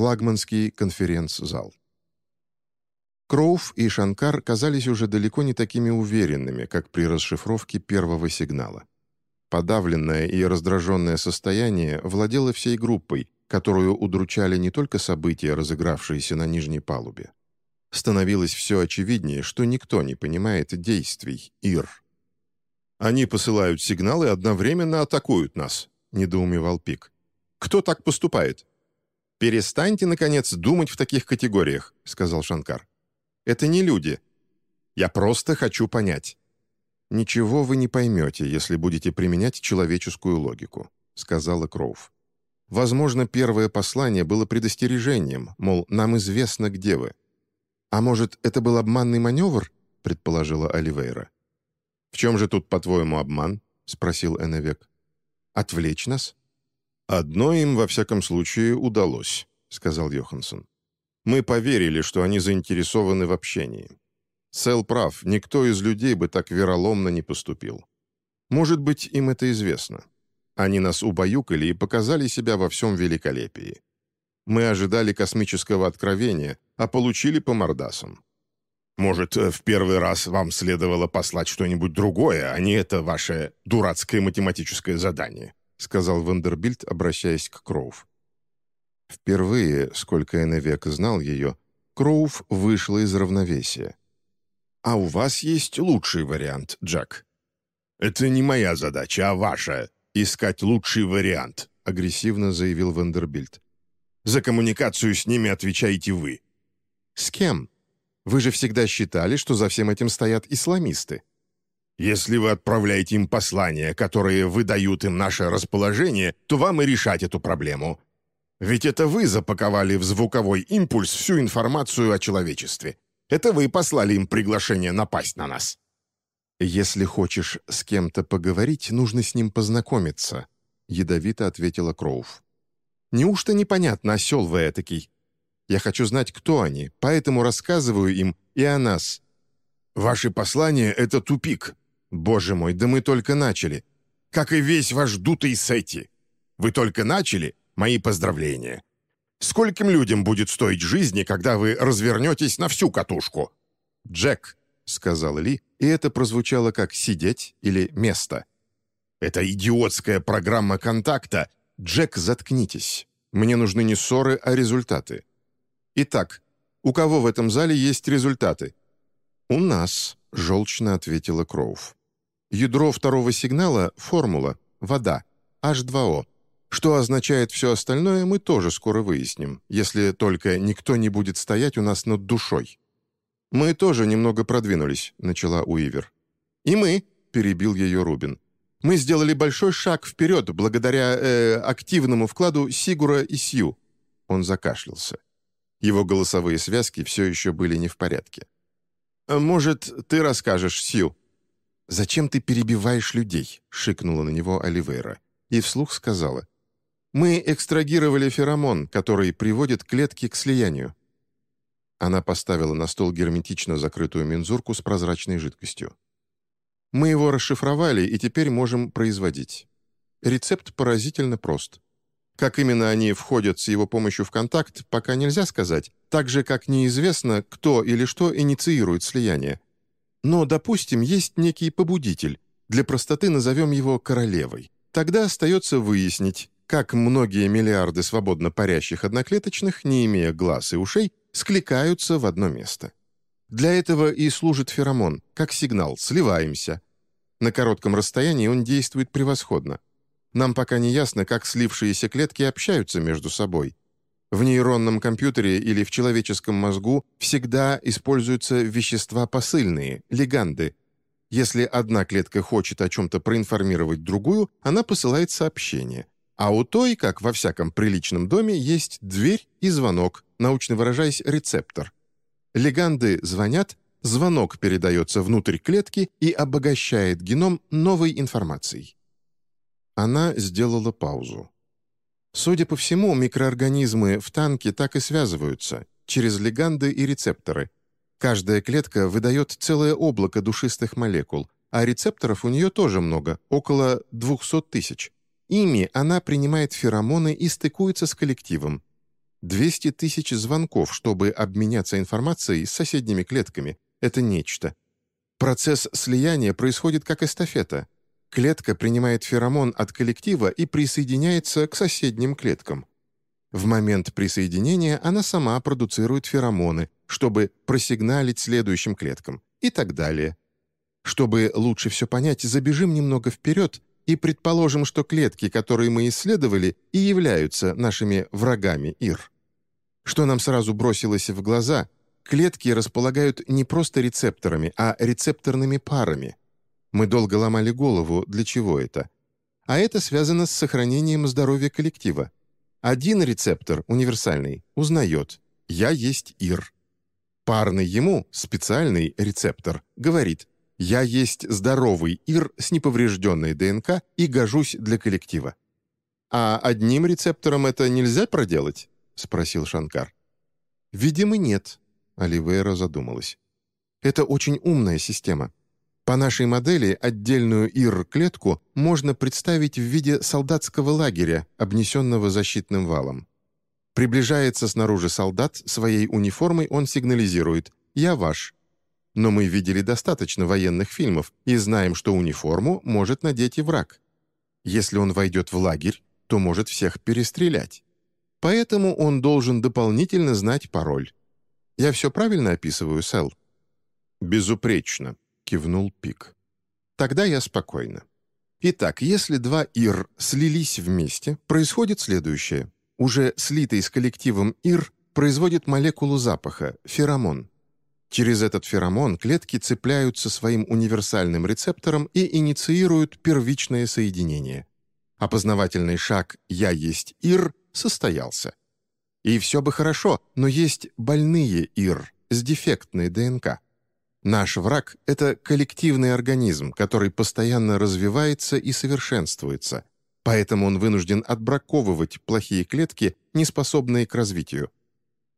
флагманский конференц-зал. Кроув и Шанкар казались уже далеко не такими уверенными, как при расшифровке первого сигнала. Подавленное и раздраженное состояние владело всей группой, которую удручали не только события, разыгравшиеся на нижней палубе. Становилось все очевиднее, что никто не понимает действий Ир. «Они посылают сигналы и одновременно атакуют нас», — недоумевал Пик. «Кто так поступает?» «Перестаньте, наконец, думать в таких категориях», — сказал Шанкар. Это не люди. Я просто хочу понять». «Ничего вы не поймете, если будете применять человеческую логику», — сказала Кроув. «Возможно, первое послание было предостережением, мол, нам известно, где вы». «А может, это был обманный маневр?» — предположила Оливейра. «В чем же тут, по-твоему, обман?» — спросил Эннвек. «Отвлечь нас?» «Одно им, во всяком случае, удалось», — сказал Йоханссон. Мы поверили, что они заинтересованы в общении. Сэл прав, никто из людей бы так вероломно не поступил. Может быть, им это известно. Они нас убаюкали и показали себя во всем великолепии. Мы ожидали космического откровения, а получили по мордасам. Может, в первый раз вам следовало послать что-нибудь другое, а не это ваше дурацкое математическое задание», сказал Вандербильд, обращаясь к Кроув. Впервые, сколько Эннвек знал ее, Кроув вышла из равновесия. «А у вас есть лучший вариант, Джек?» «Это не моя задача, а ваша — искать лучший вариант», — агрессивно заявил Вандербильд. «За коммуникацию с ними отвечаете вы». «С кем? Вы же всегда считали, что за всем этим стоят исламисты». «Если вы отправляете им послания, которые выдают им наше расположение, то вам и решать эту проблему. Ведь это вы запаковали в звуковой импульс всю информацию о человечестве. Это вы послали им приглашение напасть на нас». «Если хочешь с кем-то поговорить, нужно с ним познакомиться», — ядовито ответила Кроув. «Неужто непонятно, осел вы этакий? Я хочу знать, кто они, поэтому рассказываю им и о нас». «Ваши послания — это тупик. Боже мой, да мы только начали. Как и весь ваш дутый Сети. Вы только начали, Мои поздравления. Скольким людям будет стоить жизни, когда вы развернетесь на всю катушку?» «Джек», — сказал Ли, и это прозвучало как «сидеть» или «место». «Это идиотская программа контакта. Джек, заткнитесь. Мне нужны не ссоры, а результаты. Итак, у кого в этом зале есть результаты?» «У нас», — желчно ответила Кроув. «Ядро второго сигнала — формула, вода, H2O. Что означает все остальное, мы тоже скоро выясним, если только никто не будет стоять у нас над душой. «Мы тоже немного продвинулись», — начала Уивер. «И мы», — перебил ее Рубин. «Мы сделали большой шаг вперед благодаря э, активному вкладу Сигура и Сью». Он закашлялся. Его голосовые связки все еще были не в порядке. «А «Может, ты расскажешь, Сью?» «Зачем ты перебиваешь людей?» — шикнула на него Оливейра. И вслух сказала. Мы экстрагировали феромон, который приводит клетки к слиянию». Она поставила на стол герметично закрытую мензурку с прозрачной жидкостью. «Мы его расшифровали и теперь можем производить. Рецепт поразительно прост. Как именно они входят с его помощью в контакт, пока нельзя сказать, так же, как неизвестно, кто или что инициирует слияние. Но, допустим, есть некий побудитель, для простоты назовем его королевой. Тогда остается выяснить, как многие миллиарды свободно парящих одноклеточных, не имея глаз и ушей, скликаются в одно место. Для этого и служит феромон, как сигнал «сливаемся». На коротком расстоянии он действует превосходно. Нам пока не ясно, как слившиеся клетки общаются между собой. В нейронном компьютере или в человеческом мозгу всегда используются вещества посыльные, лиганды. Если одна клетка хочет о чем-то проинформировать другую, она посылает сообщение. А у той, как во всяком приличном доме, есть дверь и звонок, научно выражаясь, рецептор. Леганды звонят, звонок передается внутрь клетки и обогащает геном новой информацией. Она сделала паузу. Судя по всему, микроорганизмы в танке так и связываются, через леганды и рецепторы. Каждая клетка выдает целое облако душистых молекул, а рецепторов у нее тоже много, около 200 тысяч. Ими она принимает феромоны и стыкуется с коллективом. 200 тысяч звонков, чтобы обменяться информацией с соседними клетками — это нечто. Процесс слияния происходит как эстафета. Клетка принимает феромон от коллектива и присоединяется к соседним клеткам. В момент присоединения она сама продуцирует феромоны, чтобы просигналить следующим клеткам и так далее. Чтобы лучше все понять, забежим немного вперед и предположим, что клетки, которые мы исследовали, и являются нашими врагами ИР. Что нам сразу бросилось в глаза, клетки располагают не просто рецепторами, а рецепторными парами. Мы долго ломали голову, для чего это. А это связано с сохранением здоровья коллектива. Один рецептор, универсальный, узнает «я есть ИР». Парный ему, специальный рецептор, говорит я есть здоровый ИР с неповрежденной ДНК и гожусь для коллектива. «А одним рецептором это нельзя проделать?» — спросил Шанкар. «Видимо, нет», — Оливейра задумалась. «Это очень умная система. По нашей модели отдельную ИР-клетку можно представить в виде солдатского лагеря, обнесенного защитным валом. Приближается снаружи солдат, своей униформой он сигнализирует «Я ваш», но мы видели достаточно военных фильмов и знаем, что униформу может надеть и враг. Если он войдет в лагерь, то может всех перестрелять. Поэтому он должен дополнительно знать пароль. Я все правильно описываю, Сэл?» «Безупречно», — кивнул Пик. «Тогда я спокойна. Итак, если два ИР слились вместе, происходит следующее. Уже слитый с коллективом ИР производит молекулу запаха, феромон. Через этот феромон клетки цепляются своим универсальным рецептором и инициируют первичное соединение. Опознавательный шаг «я есть ИР» состоялся. И все бы хорошо, но есть больные ИР с дефектной ДНК. Наш враг — это коллективный организм, который постоянно развивается и совершенствуется, поэтому он вынужден отбраковывать плохие клетки, неспособные к развитию.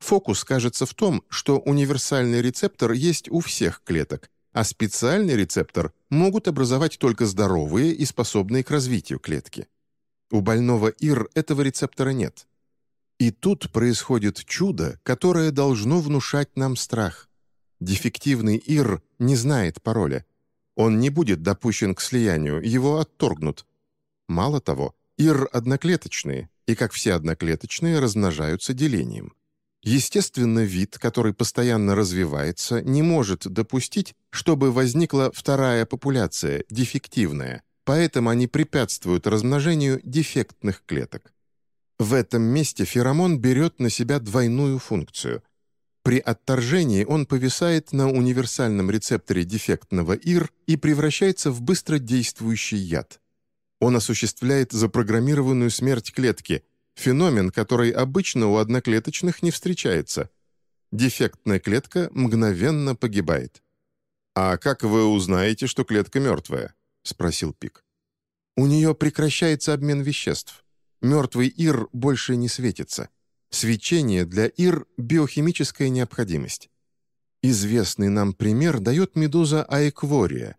Фокус кажется в том, что универсальный рецептор есть у всех клеток, а специальный рецептор могут образовать только здоровые и способные к развитию клетки. У больного ИР этого рецептора нет. И тут происходит чудо, которое должно внушать нам страх. Дефективный ИР не знает пароля. Он не будет допущен к слиянию, его отторгнут. Мало того, ИР одноклеточные, и, как все одноклеточные, размножаются делением. Естественно, вид, который постоянно развивается, не может допустить, чтобы возникла вторая популяция, дефективная, поэтому они препятствуют размножению дефектных клеток. В этом месте феромон берет на себя двойную функцию. При отторжении он повисает на универсальном рецепторе дефектного ИР и превращается в быстродействующий яд. Он осуществляет запрограммированную смерть клетки – Феномен, который обычно у одноклеточных не встречается. Дефектная клетка мгновенно погибает. «А как вы узнаете, что клетка мертвая?» — спросил Пик. «У нее прекращается обмен веществ. Мертвый ИР больше не светится. Свечение для ИР — биохимическая необходимость. Известный нам пример дает медуза аэквория.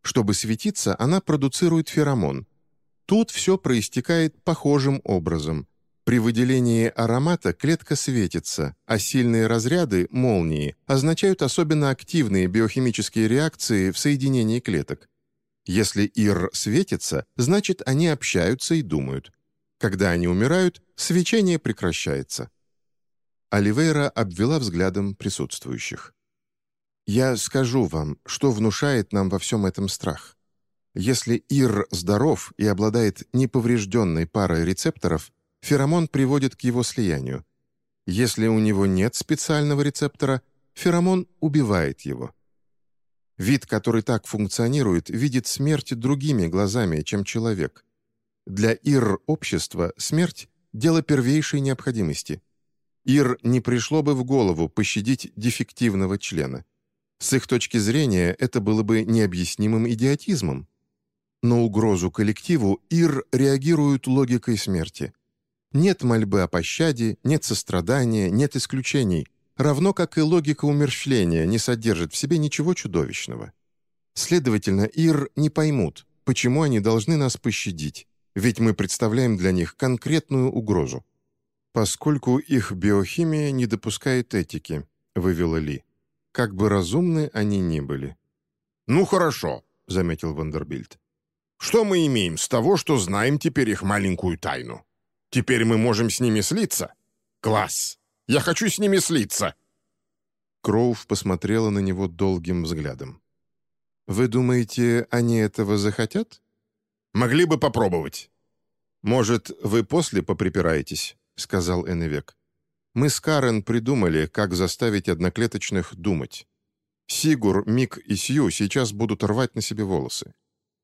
Чтобы светиться, она продуцирует феромон. Тут все проистекает похожим образом. При выделении аромата клетка светится, а сильные разряды, молнии, означают особенно активные биохимические реакции в соединении клеток. Если ИР светится, значит, они общаются и думают. Когда они умирают, свечение прекращается. Оливейра обвела взглядом присутствующих. «Я скажу вам, что внушает нам во всем этом страх. Если ИР здоров и обладает неповрежденной парой рецепторов, феромон приводит к его слиянию. Если у него нет специального рецептора, феромон убивает его. Вид, который так функционирует, видит смерть другими глазами, чем человек. Для ИР-общества смерть – дело первейшей необходимости. ИР не пришло бы в голову пощадить дефективного члена. С их точки зрения это было бы необъяснимым идиотизмом. На угрозу коллективу ИР реагируют логикой смерти. Нет мольбы о пощаде, нет сострадания, нет исключений, равно как и логика умерщвления не содержит в себе ничего чудовищного. Следовательно, Ир не поймут, почему они должны нас пощадить, ведь мы представляем для них конкретную угрозу. «Поскольку их биохимия не допускает этики», — вывела Ли. «Как бы разумны они ни были». «Ну хорошо», — заметил Вандербильд. «Что мы имеем с того, что знаем теперь их маленькую тайну? Теперь мы можем с ними слиться? Класс! Я хочу с ними слиться!» Кроув посмотрела на него долгим взглядом. «Вы думаете, они этого захотят?» «Могли бы попробовать». «Может, вы после поприпираетесь?» — сказал Эннвек. «Мы с Карен придумали, как заставить одноклеточных думать. Сигур, Мик и Сью сейчас будут рвать на себе волосы.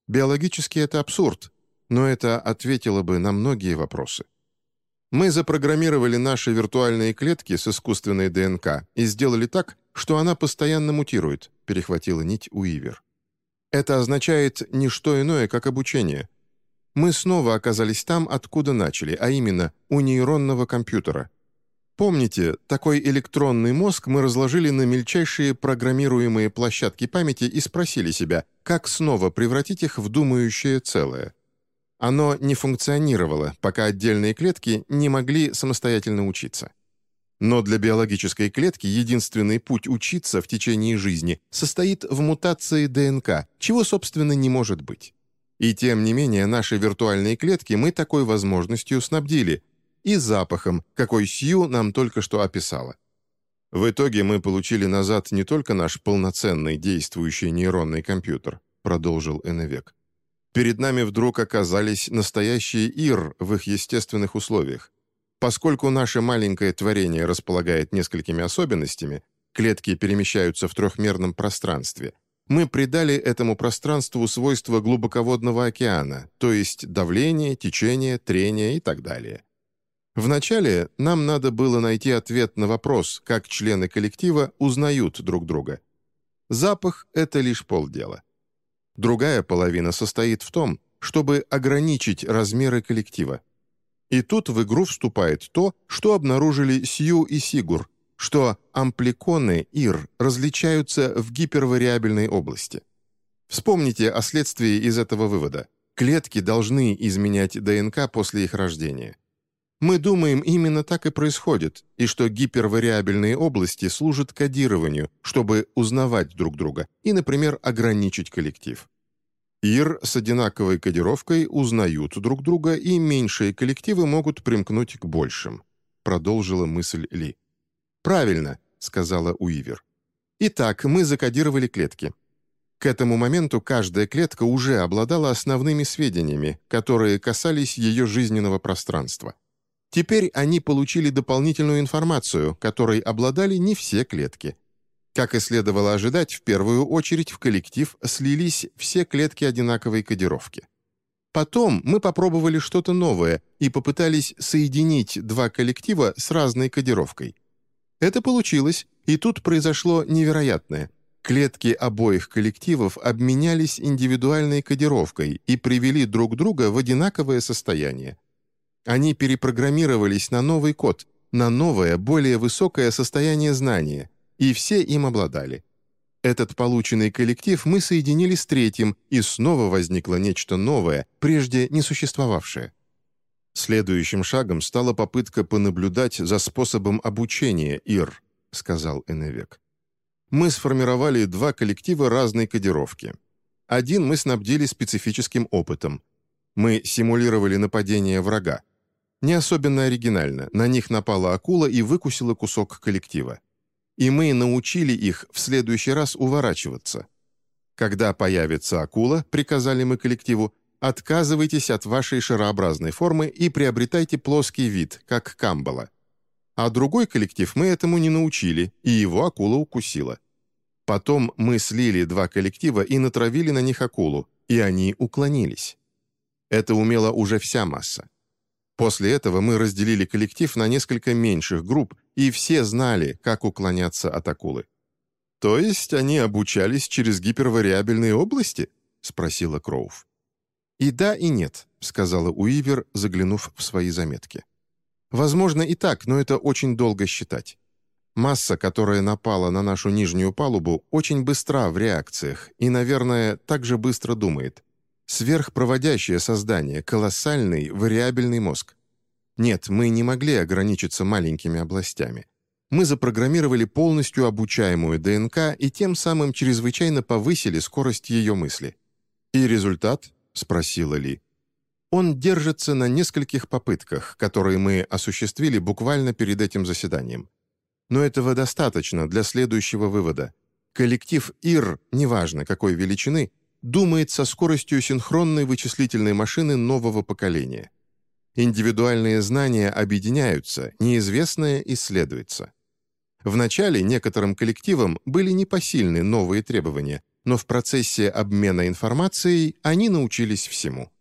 Биологически это абсурд, но это ответило бы на многие вопросы. Мы запрограммировали наши виртуальные клетки с искусственной ДНК и сделали так, что она постоянно мутирует», — перехватила нить Уивер. «Это означает не что иное, как обучение. Мы снова оказались там, откуда начали, а именно у нейронного компьютера. Помните, такой электронный мозг мы разложили на мельчайшие программируемые площадки памяти и спросили себя, как снова превратить их в думающее целое. Оно не функционировало, пока отдельные клетки не могли самостоятельно учиться. Но для биологической клетки единственный путь учиться в течение жизни состоит в мутации ДНК, чего, собственно, не может быть. И тем не менее, наши виртуальные клетки мы такой возможностью снабдили, и запахом, какой Сью нам только что описала. В итоге мы получили назад не только наш полноценный действующий нейронный компьютер, продолжил Эннвек, перед нами вдруг оказались настоящие ИР в их естественных условиях. Поскольку наше маленькое творение располагает несколькими особенностями, клетки перемещаются в трехмерном пространстве, мы придали этому пространству свойства глубоководного океана, то есть давление, течение, трение и так далее. Вначале нам надо было найти ответ на вопрос, как члены коллектива узнают друг друга. Запах — это лишь полдела. Другая половина состоит в том, чтобы ограничить размеры коллектива. И тут в игру вступает то, что обнаружили Сью и Сигур, что ампликоны ИР различаются в гипервариабельной области. Вспомните о следствии из этого вывода. Клетки должны изменять ДНК после их рождения. Мы думаем, именно так и происходит, и что гипервариабельные области служат кодированию, чтобы узнавать друг друга и, например, ограничить коллектив. ИР с одинаковой кодировкой узнают друг друга, и меньшие коллективы могут примкнуть к большим», — продолжила мысль Ли. «Правильно», — сказала Уивер. «Итак, мы закодировали клетки. К этому моменту каждая клетка уже обладала основными сведениями, которые касались ее жизненного пространства. Теперь они получили дополнительную информацию, которой обладали не все клетки. Как и следовало ожидать, в первую очередь в коллектив слились все клетки одинаковой кодировки. Потом мы попробовали что-то новое и попытались соединить два коллектива с разной кодировкой. Это получилось, и тут произошло невероятное. Клетки обоих коллективов обменялись индивидуальной кодировкой и привели друг друга в одинаковое состояние. Они перепрограммировались на новый код, на новое, более высокое состояние знания, и все им обладали. Этот полученный коллектив мы соединили с третьим, и снова возникло нечто новое, прежде не существовавшее. Следующим шагом стала попытка понаблюдать за способом обучения ИР, сказал Эневек. Мы сформировали два коллектива разной кодировки. Один мы снабдили специфическим опытом. Мы симулировали нападение врага. Не особенно оригинально, на них напала акула и выкусила кусок коллектива. И мы научили их в следующий раз уворачиваться. Когда появится акула, приказали мы коллективу, отказывайтесь от вашей шарообразной формы и приобретайте плоский вид, как камбала. А другой коллектив мы этому не научили, и его акула укусила. Потом мы слили два коллектива и натравили на них акулу, и они уклонились. Это умела уже вся масса. После этого мы разделили коллектив на несколько меньших групп, и все знали, как уклоняться от акулы. «То есть они обучались через гипервариабельные области?» — спросила Кроув. «И да, и нет», — сказала Уивер, заглянув в свои заметки. «Возможно и так, но это очень долго считать. Масса, которая напала на нашу нижнюю палубу, очень быстра в реакциях и, наверное, также быстро думает. Сверхпроводящее создание, колоссальный вариабельный мозг. Нет, мы не могли ограничиться маленькими областями. Мы запрограммировали полностью обучаемую ДНК и тем самым чрезвычайно повысили скорость ее мысли. «И результат?» — спросила Ли. Он держится на нескольких попытках, которые мы осуществили буквально перед этим заседанием. Но этого достаточно для следующего вывода. Коллектив ИР, неважно какой величины, думает со скоростью синхронной вычислительной машины нового поколения. Индивидуальные знания объединяются, неизвестное исследуется. Вначале некоторым коллективам были непосильны новые требования, но в процессе обмена информацией они научились всему.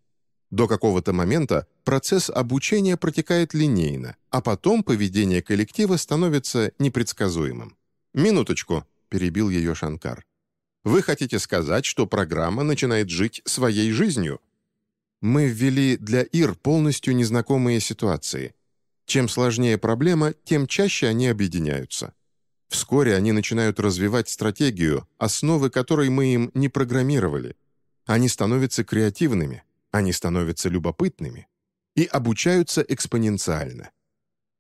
До какого-то момента процесс обучения протекает линейно, а потом поведение коллектива становится непредсказуемым. «Минуточку», — перебил ее Шанкар. «Вы хотите сказать, что программа начинает жить своей жизнью?» Мы ввели для ИР полностью незнакомые ситуации. Чем сложнее проблема, тем чаще они объединяются. Вскоре они начинают развивать стратегию, основы которой мы им не программировали. Они становятся креативными, они становятся любопытными и обучаются экспоненциально.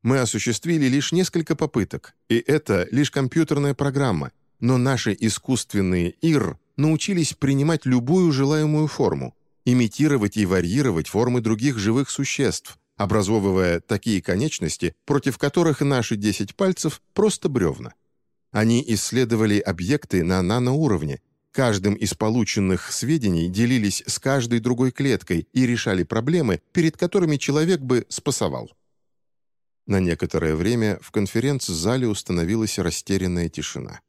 Мы осуществили лишь несколько попыток, и это лишь компьютерная программа, но наши искусственные ИР научились принимать любую желаемую форму, имитировать и варьировать формы других живых существ, образовывая такие конечности, против которых наши 10 пальцев просто бревна. Они исследовали объекты на наноуровне, каждым из полученных сведений делились с каждой другой клеткой и решали проблемы, перед которыми человек бы спасовал. На некоторое время в конференц-зале установилась растерянная тишина.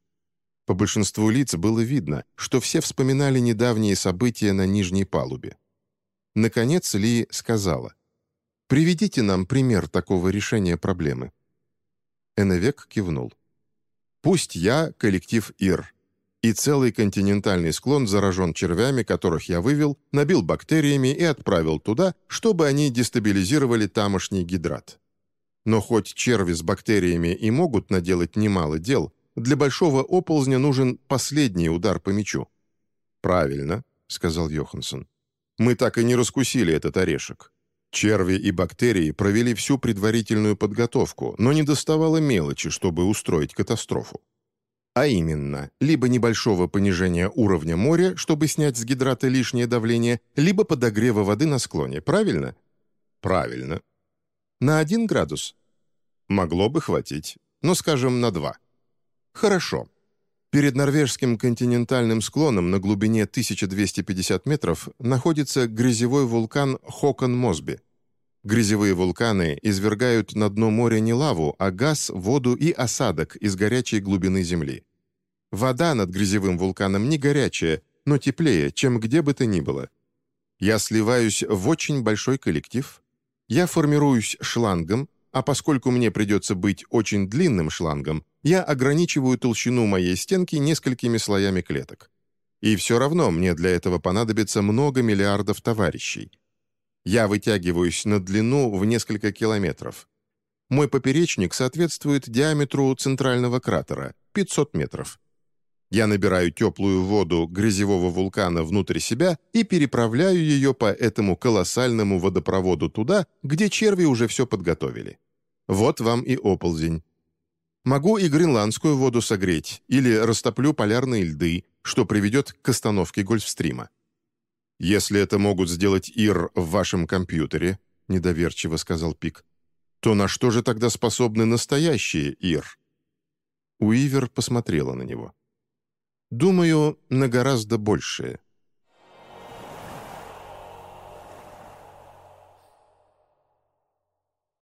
По большинству лиц было видно, что все вспоминали недавние события на нижней палубе. Наконец Ли сказала, «Приведите нам пример такого решения проблемы». Эннвек кивнул. «Пусть я — коллектив ИР, и целый континентальный склон заражен червями, которых я вывел, набил бактериями и отправил туда, чтобы они дестабилизировали тамошний гидрат. Но хоть черви с бактериями и могут наделать немало дел, для большого оползня нужен последний удар по мячу». «Правильно», — сказал Йоханссон. «Мы так и не раскусили этот орешек. Черви и бактерии провели всю предварительную подготовку, но не доставало мелочи, чтобы устроить катастрофу. А именно, либо небольшого понижения уровня моря, чтобы снять с гидрата лишнее давление, либо подогрева воды на склоне, правильно? Правильно. На один градус? Могло бы хватить, но, скажем, на два. Хорошо. Перед норвежским континентальным склоном на глубине 1250 метров находится грязевой вулкан Хокон-Мосби. Грязевые вулканы извергают на дно моря не лаву, а газ, воду и осадок из горячей глубины Земли. Вода над грязевым вулканом не горячая, но теплее, чем где бы то ни было. Я сливаюсь в очень большой коллектив. Я формируюсь шлангом, а поскольку мне придется быть очень длинным шлангом, я ограничиваю толщину моей стенки несколькими слоями клеток. И все равно мне для этого понадобится много миллиардов товарищей. Я вытягиваюсь на длину в несколько километров. Мой поперечник соответствует диаметру центрального кратера — 500 метров. Я набираю теплую воду грязевого вулкана внутрь себя и переправляю ее по этому колоссальному водопроводу туда, где черви уже все подготовили. Вот вам и оползень. Могу и гренландскую воду согреть, или растоплю полярные льды, что приведет к остановке Гольфстрима. «Если это могут сделать ИР в вашем компьютере», — недоверчиво сказал Пик, «то на что же тогда способны настоящие ИР?» Уивер посмотрела на него. «Думаю, на гораздо большее.